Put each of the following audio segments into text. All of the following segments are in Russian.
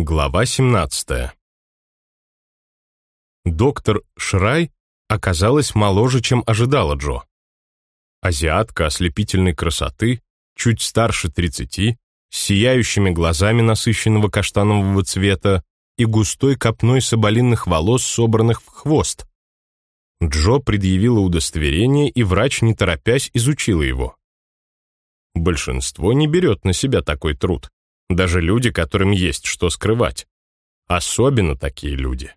Глава 17 Доктор Шрай оказалась моложе, чем ожидала Джо. Азиатка ослепительной красоты, чуть старше 30, с сияющими глазами насыщенного каштанового цвета и густой копной соболиных волос, собранных в хвост. Джо предъявила удостоверение, и врач, не торопясь, изучила его. Большинство не берет на себя такой труд, даже люди, которым есть что скрывать. Особенно такие люди.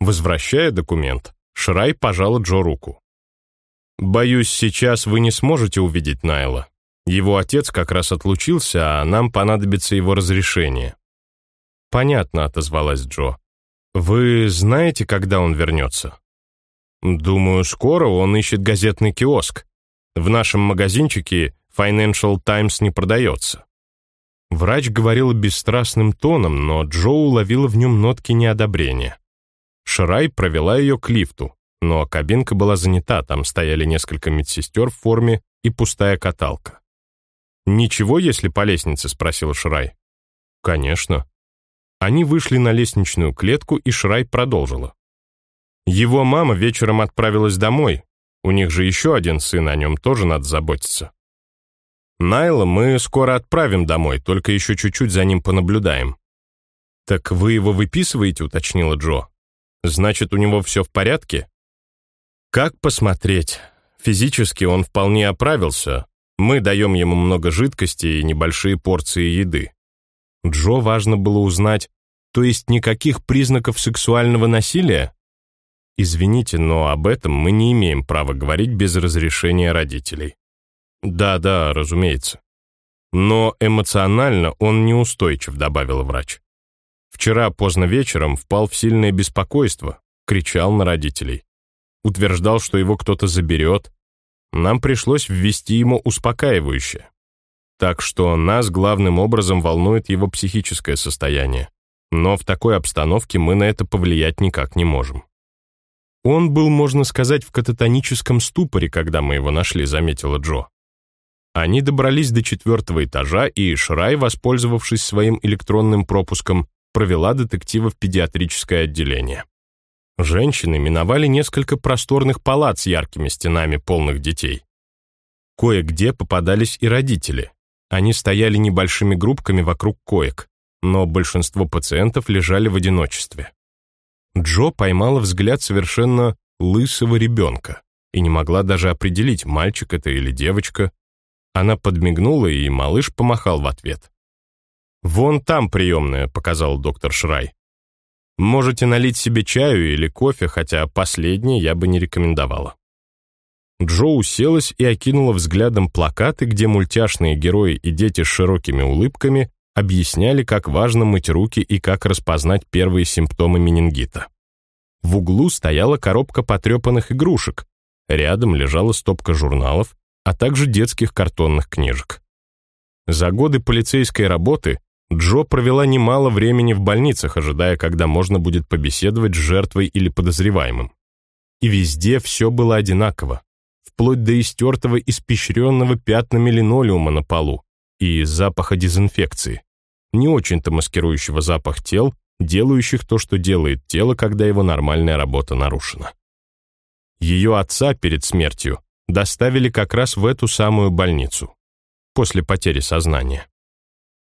Возвращая документ, Шрай пожала Джо руку. «Боюсь, сейчас вы не сможете увидеть Найла. Его отец как раз отлучился, а нам понадобится его разрешение». «Понятно», — отозвалась Джо. «Вы знаете, когда он вернется?» «Думаю, скоро он ищет газетный киоск. В нашем магазинчике Financial Times не продается». Врач говорил бесстрастным тоном, но Джо уловила в нем нотки неодобрения. Шрай провела ее к лифту, но кабинка была занята, там стояли несколько медсестер в форме и пустая каталка. «Ничего, если по лестнице?» — спросил Шрай. «Конечно». Они вышли на лестничную клетку, и Шрай продолжила. Его мама вечером отправилась домой. У них же еще один сын, о нем тоже надо заботиться. Найла мы скоро отправим домой, только еще чуть-чуть за ним понаблюдаем. «Так вы его выписываете?» — уточнила Джо. Значит, у него все в порядке? Как посмотреть? Физически он вполне оправился. Мы даем ему много жидкости и небольшие порции еды. Джо важно было узнать, то есть никаких признаков сексуального насилия? Извините, но об этом мы не имеем права говорить без разрешения родителей. Да-да, разумеется. Но эмоционально он неустойчив, добавил врач. Вчера поздно вечером впал в сильное беспокойство, кричал на родителей. Утверждал, что его кто-то заберет. Нам пришлось ввести ему успокаивающее. Так что нас главным образом волнует его психическое состояние. Но в такой обстановке мы на это повлиять никак не можем. Он был, можно сказать, в кататоническом ступоре, когда мы его нашли, заметила Джо. Они добрались до четвертого этажа, и Шрай, воспользовавшись своим электронным пропуском, провела детектива в педиатрическое отделение. Женщины миновали несколько просторных палат с яркими стенами полных детей. Кое-где попадались и родители. Они стояли небольшими группками вокруг коек, но большинство пациентов лежали в одиночестве. Джо поймала взгляд совершенно лысого ребенка и не могла даже определить, мальчик это или девочка. Она подмигнула, и малыш помахал в ответ. «Вон там приемная», — показал доктор Шрай. «Можете налить себе чаю или кофе, хотя последнее я бы не рекомендовала». Джо уселась и окинула взглядом плакаты, где мультяшные герои и дети с широкими улыбками объясняли, как важно мыть руки и как распознать первые симптомы менингита. В углу стояла коробка потрепанных игрушек, рядом лежала стопка журналов, а также детских картонных книжек. За годы полицейской работы Джо провела немало времени в больницах, ожидая, когда можно будет побеседовать с жертвой или подозреваемым. И везде все было одинаково, вплоть до истертого, испещренного пятнами линолеума на полу и запаха дезинфекции, не очень-то маскирующего запах тел, делающих то, что делает тело, когда его нормальная работа нарушена. Ее отца перед смертью доставили как раз в эту самую больницу, после потери сознания.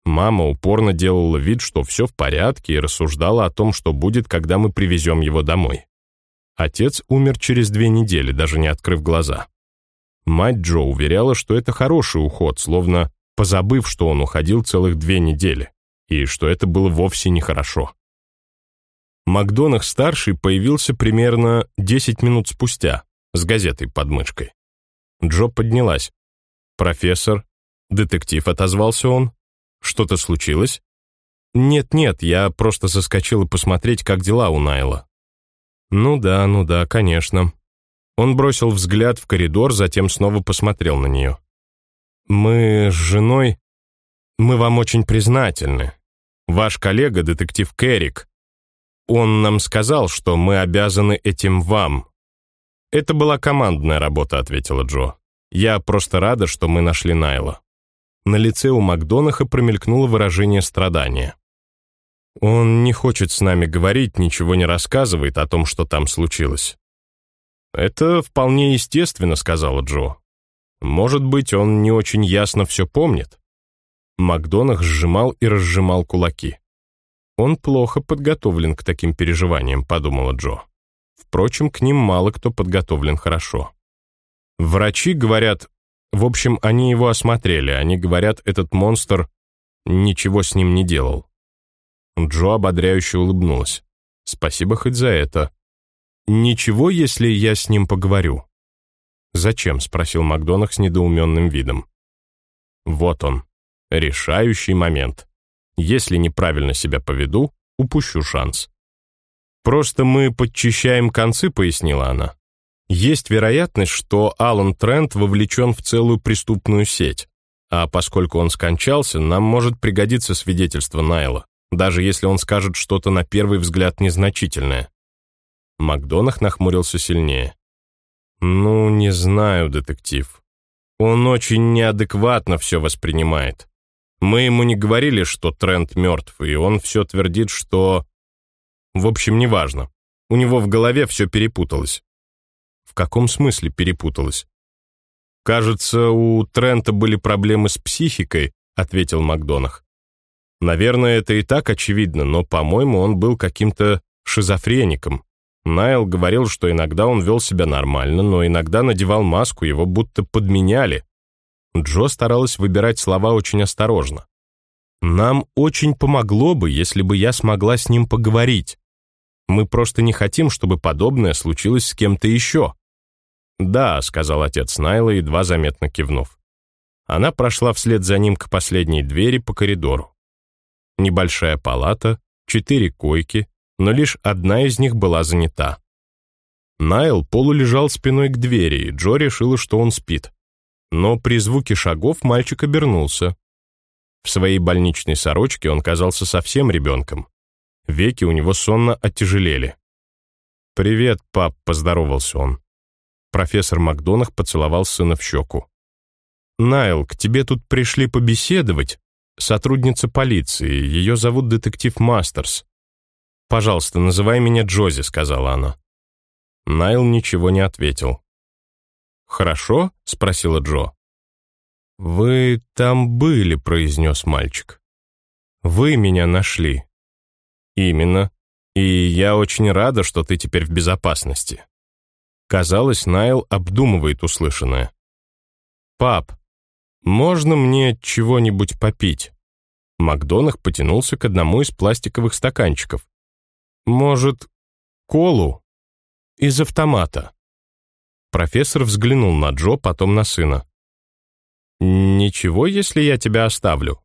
Мама упорно делала вид, что все в порядке, и рассуждала о том, что будет, когда мы привезем его домой. Отец умер через две недели, даже не открыв глаза. Мать Джо уверяла, что это хороший уход, словно позабыв, что он уходил целых две недели, и что это было вовсе нехорошо. Макдонах-старший появился примерно 10 минут спустя, с газетой под мышкой. Джо поднялась. «Профессор?» «Детектив», — отозвался он. Что-то случилось? Нет-нет, я просто заскочил посмотреть, как дела у Найла. Ну да, ну да, конечно. Он бросил взгляд в коридор, затем снова посмотрел на нее. Мы с женой... Мы вам очень признательны. Ваш коллега, детектив Керрик, он нам сказал, что мы обязаны этим вам. Это была командная работа, ответила Джо. Я просто рада, что мы нашли Найла. На лице у Макдонаха промелькнуло выражение страдания. Он не хочет с нами говорить, ничего не рассказывает о том, что там случилось. Это вполне естественно, сказала Джо. Может быть, он не очень ясно все помнит. Макдонах сжимал и разжимал кулаки. Он плохо подготовлен к таким переживаниям, подумала Джо. Впрочем, к ним мало кто подготовлен хорошо. Врачи говорят, в общем, они его осмотрели, они говорят, этот монстр ничего с ним не делал. Джо ободряюще улыбнулась. Спасибо хоть за это. Ничего, если я с ним поговорю. Зачем? спросил Макдонах с недоуменным видом. Вот он, решающий момент. Если неправильно себя поведу, упущу шанс. Просто мы подчищаем концы, пояснила она. Есть вероятность, что Алан Трент вовлечен в целую преступную сеть, а поскольку он скончался, нам может пригодиться свидетельство Найла, даже если он скажет что-то на первый взгляд незначительное. Макдонах нахмурился сильнее. «Ну, не знаю, детектив. Он очень неадекватно все воспринимает. Мы ему не говорили, что Трент мертв, и он все твердит, что... В общем, неважно. У него в голове все перепуталось. В каком смысле перепуталось? Кажется, у Трента были проблемы с психикой, ответил Макдонах. Наверное, это и так очевидно, но, по-моему, он был каким-то шизофреником. Найл говорил, что иногда он вел себя нормально, но иногда надевал маску, его будто подменяли. Джо старалась выбирать слова очень осторожно. «Нам очень помогло бы, если бы я смогла с ним поговорить. Мы просто не хотим, чтобы подобное случилось с кем-то еще». «Да», — сказал отец Найла, едва заметно кивнув. Она прошла вслед за ним к последней двери по коридору. Небольшая палата, четыре койки, но лишь одна из них была занята. Найл полулежал спиной к двери, и Джо решила, что он спит. Но при звуке шагов мальчик обернулся. В своей больничной сорочке он казался совсем ребенком. Веки у него сонно оттяжелели. «Привет, пап», — поздоровался он. Профессор Макдонах поцеловал сына в щеку. «Найл, к тебе тут пришли побеседовать. Сотрудница полиции, ее зовут детектив Мастерс. «Пожалуйста, называй меня Джози», — сказала она. Найл ничего не ответил. «Хорошо?» — спросила Джо. «Вы там были», — произнес мальчик. «Вы меня нашли». «Именно. И я очень рада, что ты теперь в безопасности». Казалось, Найл обдумывает услышанное. «Пап, можно мне чего-нибудь попить?» Макдонах потянулся к одному из пластиковых стаканчиков. «Может, колу?» «Из автомата». Профессор взглянул на Джо, потом на сына. «Ничего, если я тебя оставлю?»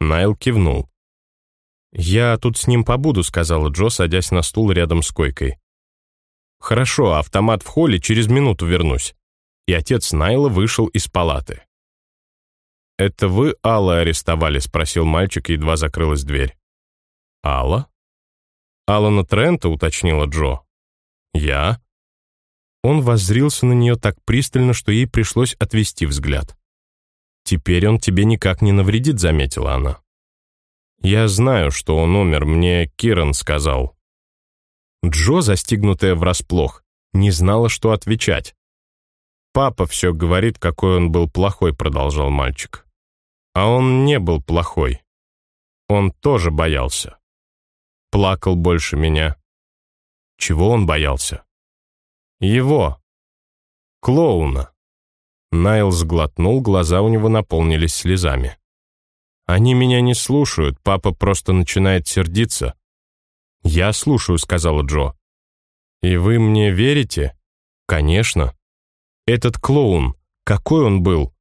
Найл кивнул. «Я тут с ним побуду», — сказала Джо, садясь на стул рядом с койкой. «Хорошо, автомат в холле, через минуту вернусь». И отец Найла вышел из палаты. «Это вы Алла арестовали?» — спросил мальчик, едва закрылась дверь. «Алла?» «Алана Трента», — уточнила Джо. «Я?» Он воззрился на нее так пристально, что ей пришлось отвести взгляд. «Теперь он тебе никак не навредит», — заметила она. «Я знаю, что он умер, мне Киран сказал». Джо, застигнутая врасплох, не знала, что отвечать. «Папа все говорит, какой он был плохой», — продолжал мальчик. «А он не был плохой. Он тоже боялся. Плакал больше меня». Чего он боялся? Его. Клоуна. Найл сглотнул, глаза у него наполнились слезами. «Они меня не слушают, папа просто начинает сердиться». «Я слушаю», — сказала Джо. «И вы мне верите?» «Конечно». «Этот клоун, какой он был?»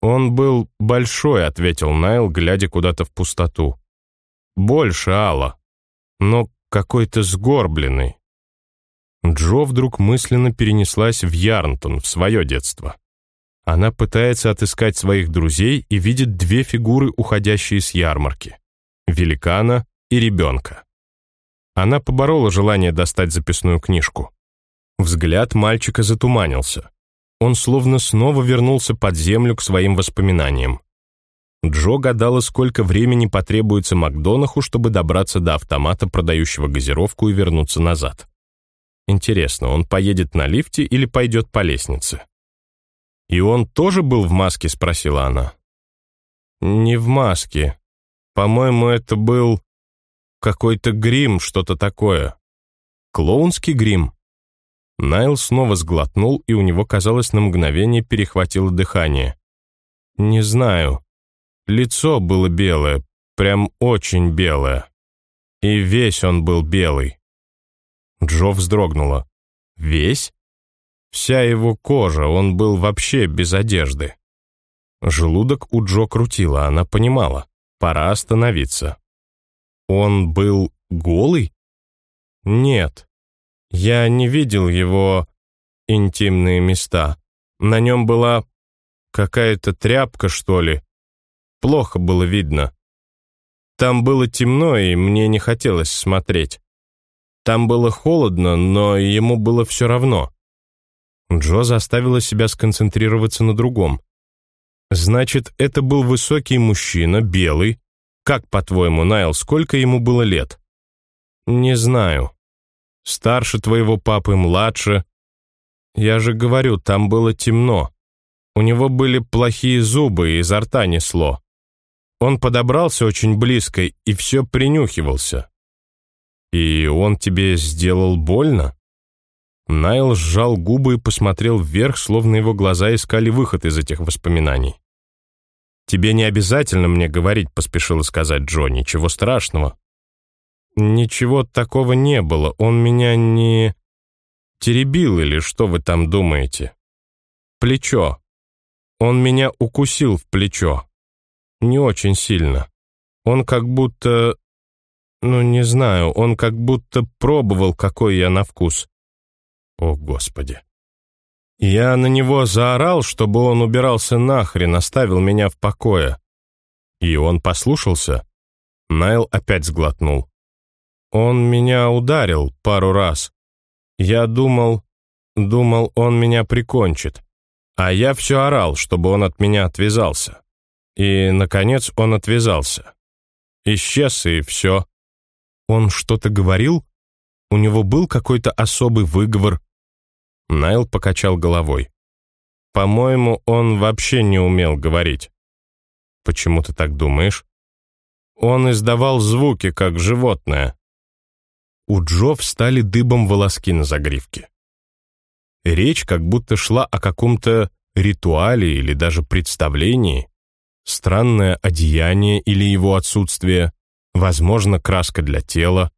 «Он был большой», — ответил Найл, глядя куда-то в пустоту. «Больше Алла, но какой-то сгорбленный». Джо вдруг мысленно перенеслась в Ярнтон, в свое детство. Она пытается отыскать своих друзей и видит две фигуры, уходящие с ярмарки — великана и ребенка. Она поборола желание достать записную книжку. Взгляд мальчика затуманился. Он словно снова вернулся под землю к своим воспоминаниям. Джо гадала, сколько времени потребуется Макдонаху, чтобы добраться до автомата, продающего газировку, и вернуться назад. Интересно, он поедет на лифте или пойдет по лестнице? «И он тоже был в маске?» — спросила она. «Не в маске. По-моему, это был какой-то грим, что-то такое. Клоунский грим?» Найл снова сглотнул, и у него, казалось, на мгновение перехватило дыхание. «Не знаю. Лицо было белое, прям очень белое. И весь он был белый». Джо вздрогнула. «Весь?» Вся его кожа, он был вообще без одежды. Желудок у Джо крутило, она понимала. Пора остановиться. Он был голый? Нет. Я не видел его интимные места. На нем была какая-то тряпка, что ли. Плохо было видно. Там было темно, и мне не хотелось смотреть. Там было холодно, но ему было все равно. Джо заставила себя сконцентрироваться на другом. «Значит, это был высокий мужчина, белый. Как, по-твоему, Найл, сколько ему было лет?» «Не знаю. Старше твоего папы, младше. Я же говорю, там было темно. У него были плохие зубы, и изо рта несло. Он подобрался очень близко и все принюхивался. И он тебе сделал больно?» Найл сжал губы и посмотрел вверх, словно его глаза искали выход из этих воспоминаний. «Тебе не обязательно мне говорить», — поспешила сказать Джо, — «ничего страшного». «Ничего такого не было, он меня не... теребил или что вы там думаете?» «Плечо. Он меня укусил в плечо. Не очень сильно. Он как будто... ну, не знаю, он как будто пробовал, какой я на вкус». О, Господи. Я на него заорал, чтобы он убирался нахрен, оставил меня в покое. И он послушался. Найл опять сглотнул. Он меня ударил пару раз. Я думал, думал, он меня прикончит. А я все орал, чтобы он от меня отвязался. И, наконец, он отвязался. Исчез, и все. Он что-то говорил? У него был какой-то особый выговор, Найл покачал головой. «По-моему, он вообще не умел говорить». «Почему ты так думаешь?» «Он издавал звуки, как животное». У Джо встали дыбом волоски на загривке. Речь как будто шла о каком-то ритуале или даже представлении. Странное одеяние или его отсутствие, возможно, краска для тела,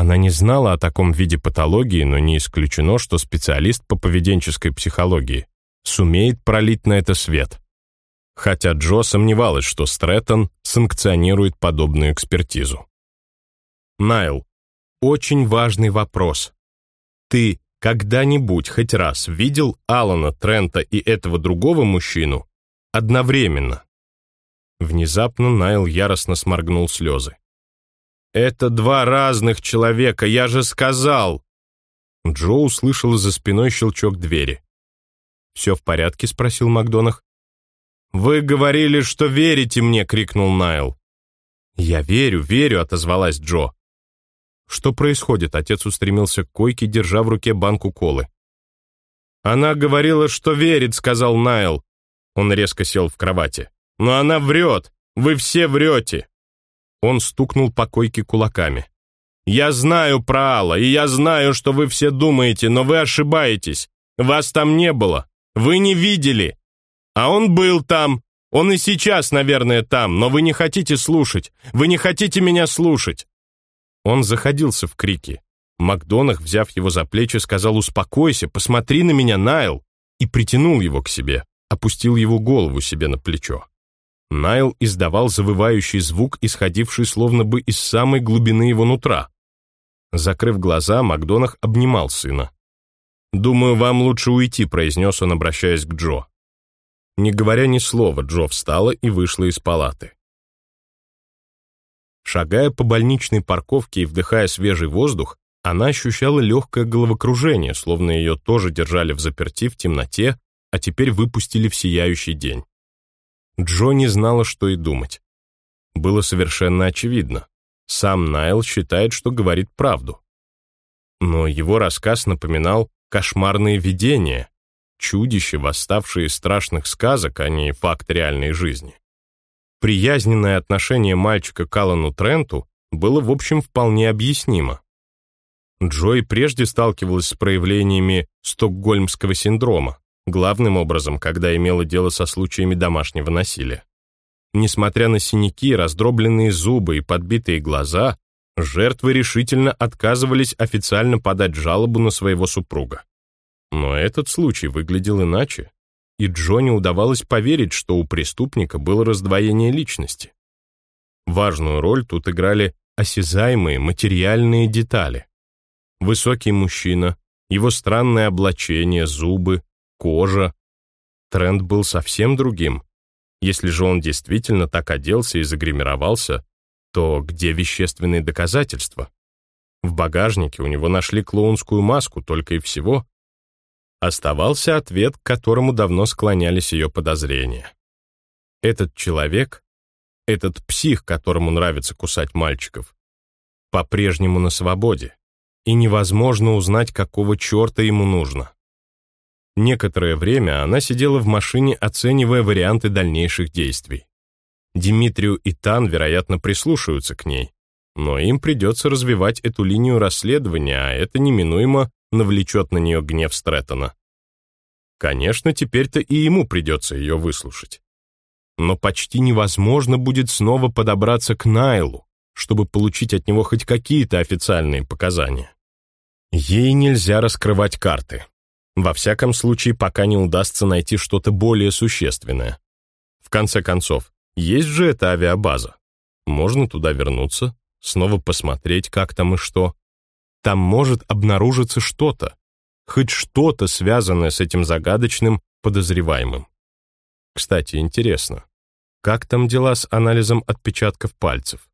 она не знала о таком виде патологии, но не исключено, что специалист по поведенческой психологии сумеет пролить на это свет. Хотя Джо сомневалась, что Стрэттон санкционирует подобную экспертизу. Найл, очень важный вопрос. Ты когда-нибудь хоть раз видел Алана Трента и этого другого мужчину одновременно? Внезапно Найл яростно сморгнул слезы. «Это два разных человека, я же сказал!» Джо услышал за спиной щелчок двери. «Все в порядке?» — спросил Макдонах. «Вы говорили, что верите мне!» — крикнул Найл. «Я верю, верю!» — отозвалась Джо. «Что происходит?» — отец устремился к койке, держа в руке банку колы. «Она говорила, что верит», — сказал Найл. Он резко сел в кровати. «Но она врет! Вы все врете!» Он стукнул по койке кулаками. «Я знаю про Алла, и я знаю, что вы все думаете, но вы ошибаетесь. Вас там не было. Вы не видели. А он был там. Он и сейчас, наверное, там, но вы не хотите слушать. Вы не хотите меня слушать». Он заходился в крики. Макдонах, взяв его за плечи, сказал «Успокойся, посмотри на меня, Найл!» и притянул его к себе, опустил его голову себе на плечо. Найл издавал завывающий звук, исходивший словно бы из самой глубины его нутра. Закрыв глаза, Макдонах обнимал сына. «Думаю, вам лучше уйти», — произнес он, обращаясь к Джо. Не говоря ни слова, Джо встала и вышла из палаты. Шагая по больничной парковке и вдыхая свежий воздух, она ощущала легкое головокружение, словно ее тоже держали в заперти в темноте, а теперь выпустили в сияющий день. Джо не знала, что и думать. Было совершенно очевидно. Сам Найл считает, что говорит правду. Но его рассказ напоминал кошмарные видения, чудища, восставшие из страшных сказок, а не факт реальной жизни. Приязненное отношение мальчика к Аллану Тренту было, в общем, вполне объяснимо. Джой прежде сталкивалась с проявлениями стокгольмского синдрома, главным образом, когда имела дело со случаями домашнего насилия. Несмотря на синяки, раздробленные зубы и подбитые глаза, жертвы решительно отказывались официально подать жалобу на своего супруга. Но этот случай выглядел иначе, и Джонни удавалось поверить, что у преступника было раздвоение личности. Важную роль тут играли осязаемые материальные детали. Высокий мужчина, его странное облачение, зубы, кожа. Тренд был совсем другим. Если же он действительно так оделся и загримировался, то где вещественные доказательства? В багажнике у него нашли клоунскую маску только и всего. Оставался ответ, к которому давно склонялись ее подозрения. Этот человек, этот псих, которому нравится кусать мальчиков, по-прежнему на свободе и невозможно узнать, какого черта ему нужно. Некоторое время она сидела в машине, оценивая варианты дальнейших действий. Димитрию и Тан, вероятно, прислушаются к ней, но им придется развивать эту линию расследования, а это неминуемо навлечет на нее гнев Стрэттона. Конечно, теперь-то и ему придется ее выслушать. Но почти невозможно будет снова подобраться к Найлу, чтобы получить от него хоть какие-то официальные показания. Ей нельзя раскрывать карты. Во всяком случае, пока не удастся найти что-то более существенное. В конце концов, есть же эта авиабаза. Можно туда вернуться, снова посмотреть, как там и что. Там может обнаружиться что-то, хоть что-то, связанное с этим загадочным подозреваемым. Кстати, интересно, как там дела с анализом отпечатков пальцев?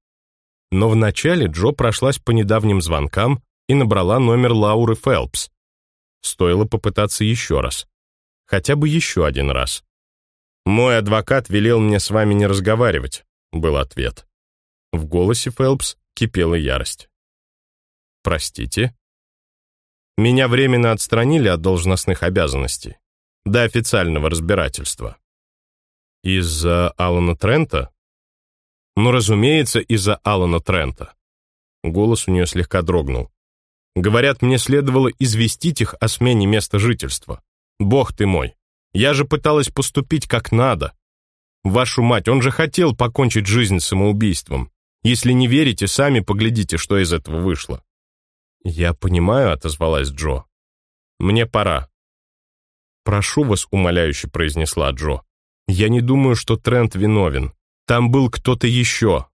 Но вначале Джо прошлась по недавним звонкам и набрала номер Лауры Фелпс. Стоило попытаться еще раз. Хотя бы еще один раз. «Мой адвокат велел мне с вами не разговаривать», — был ответ. В голосе Фелпс кипела ярость. «Простите?» «Меня временно отстранили от должностных обязанностей. До официального разбирательства». «Из-за Алана Трента?» «Ну, разумеется, из-за Алана Трента». Голос у нее слегка дрогнул. Говорят, мне следовало известить их о смене места жительства. Бог ты мой, я же пыталась поступить как надо. Вашу мать, он же хотел покончить жизнь самоубийством. Если не верите, сами поглядите, что из этого вышло. Я понимаю, отозвалась Джо. Мне пора. Прошу вас, умоляюще произнесла Джо. Я не думаю, что Трент виновен. Там был кто-то еще.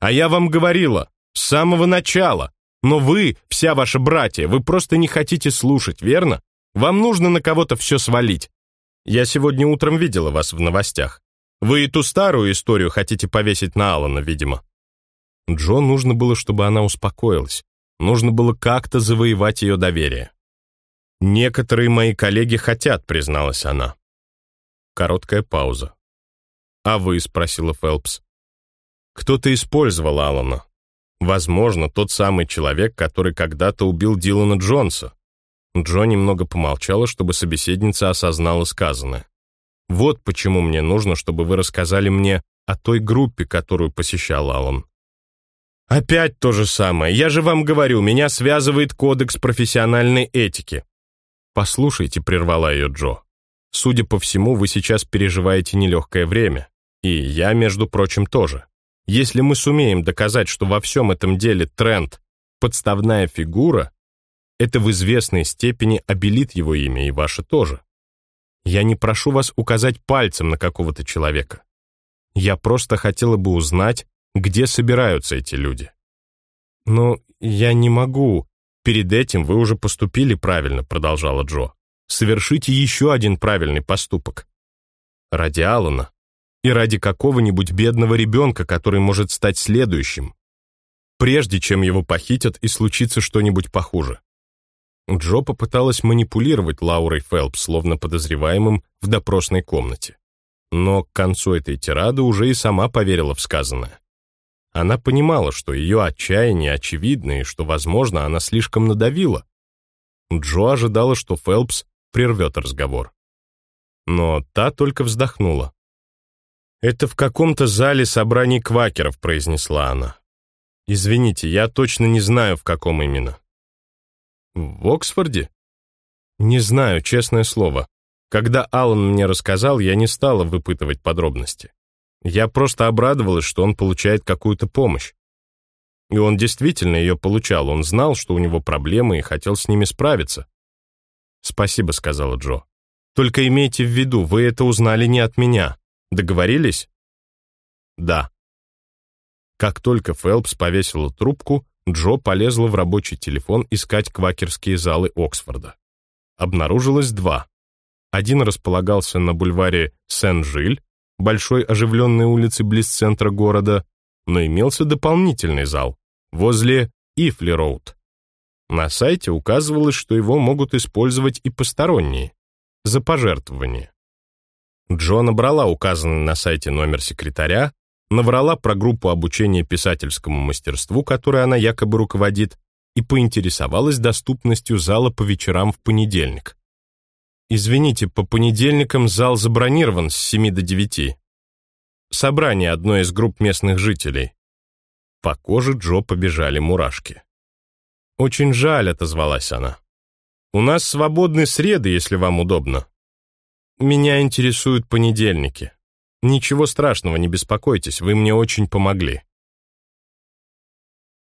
А я вам говорила, с самого начала. Но вы, вся ваша братья, вы просто не хотите слушать, верно? Вам нужно на кого-то все свалить. Я сегодня утром видела вас в новостях. Вы и ту старую историю хотите повесить на Алана, видимо. Джо нужно было, чтобы она успокоилась. Нужно было как-то завоевать ее доверие. «Некоторые мои коллеги хотят», — призналась она. Короткая пауза. «А вы?» — спросила Фелпс. «Кто-то использовал Алана. Возможно, тот самый человек, который когда-то убил Дилана Джонса. Джо немного помолчала, чтобы собеседница осознала сказанное. Вот почему мне нужно, чтобы вы рассказали мне о той группе, которую посещал Алан. Опять то же самое. Я же вам говорю, меня связывает кодекс профессиональной этики. Послушайте, прервала ее Джо. Судя по всему, вы сейчас переживаете нелегкое время. И я, между прочим, тоже. Если мы сумеем доказать, что во всем этом деле тренд — подставная фигура, это в известной степени обелит его имя и ваше тоже. Я не прошу вас указать пальцем на какого-то человека. Я просто хотела бы узнать, где собираются эти люди. Но я не могу. Перед этим вы уже поступили правильно, продолжала Джо. Совершите еще один правильный поступок. Ради Алана и ради какого-нибудь бедного ребенка, который может стать следующим, прежде чем его похитят и случится что-нибудь похуже. Джо попыталась манипулировать Лаурой Фелпс, словно подозреваемым в допросной комнате. Но к концу этой тирады уже и сама поверила в сказанное. Она понимала, что ее отчаяние очевидно и что, возможно, она слишком надавила. Джо ожидала, что Фелпс прервет разговор. Но та только вздохнула. «Это в каком-то зале собраний квакеров», — произнесла она. «Извините, я точно не знаю, в каком именно». «В Оксфорде?» «Не знаю, честное слово. Когда Аллан мне рассказал, я не стала выпытывать подробности. Я просто обрадовалась, что он получает какую-то помощь. И он действительно ее получал, он знал, что у него проблемы и хотел с ними справиться. «Спасибо», — сказала Джо. «Только имейте в виду, вы это узнали не от меня. Договорились?» «Да». Как только Фелпс повесила трубку, Джо полезла в рабочий телефон искать квакерские залы Оксфорда. Обнаружилось два. Один располагался на бульваре Сен-Жиль, большой оживленной улице близ центра города, но имелся дополнительный зал возле Ифли-Роуд. На сайте указывалось, что его могут использовать и посторонние, за пожертвование. Джо набрала указанный на сайте номер секретаря, наврала про группу обучения писательскому мастерству, которой она якобы руководит, и поинтересовалась доступностью зала по вечерам в понедельник. Извините, по понедельникам зал забронирован с 7 до 9. Собрание одной из групп местных жителей. По коже Джо побежали мурашки. «Очень жаль», — отозвалась она. «У нас свободны среды, если вам удобно. Меня интересуют понедельники. Ничего страшного, не беспокойтесь, вы мне очень помогли».